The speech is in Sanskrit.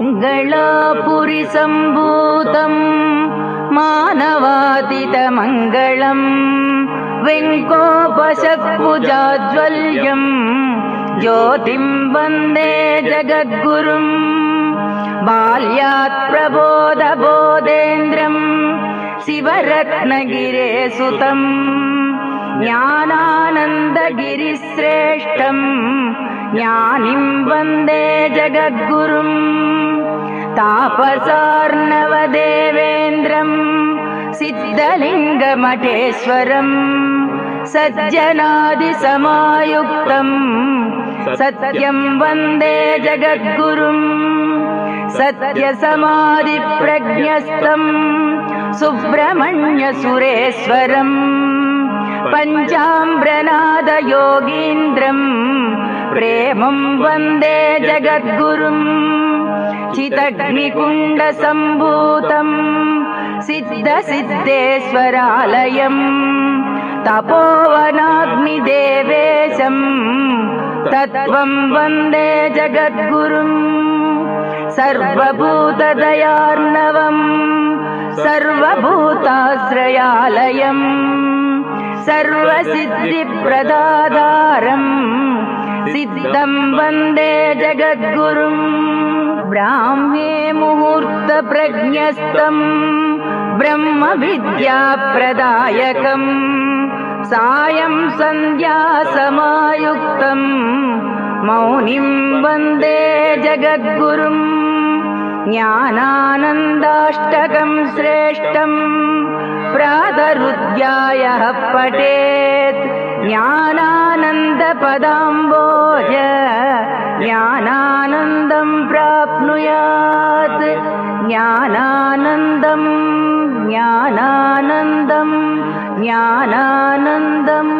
मङ्गलापुरिसम्भूतम् मानवादितमङ्गलम् वेङ्कोपशत्पुजाज्वल्यम् ज्योतिम् वन्दे जगद्गुरुम् बाल्यात् प्रबोधबोधेन्द्रम् शिवरत्नगिरे सुतम् ज्ञानानन्दगिरिश्रेष्ठम् ज्ञानिम् वन्दे जगद्गुरुम् तापसार्णवदेवेन्द्रम् सिद्धलिङ्गमठेश्वरम् सज्जनादिसमायुक्तम् सत्यम् वन्दे जगद्गुरुम् सत्यसमाधिप्रज्ञस्तम् सुब्रह्मण्यसुरेश्वरम् पञ्चाम्रनादयोगीन्द्रम् प्रेमम् वन्दे जगद्गुरुम् चितग्निकुण्डसम्भूतम् सिद्धसिद्धेश्वरालयम् तपोवनाग्निदेवेशम् तत्त्वम् वन्दे जगद्गुरुम् सर्वभूतदयार्णवम् सर्वभूताश्रयालयम् सर्वसिद्धिप्रदाधारम् सिद्धम् वन्दे जगद्गुरुम् ब्राह्मे मुहूर्तप्रज्ञस्तम् ब्रह्मविद्याप्रदायकम् सायम् सन्ध्यासमायुक्तम् मौनिम् वन्दे जगद्गुरुम् ज्ञानानन्दाष्टकम् श्रेष्ठम् प्रातरुद्यायः पठेत् ज्ञानानन्दपदाम्बोज ज्ञानानन्दम् प्राप्नुयात्। ज्ञानानन्दम् ज्ञानानन्दम् ज्ञानानन्दम्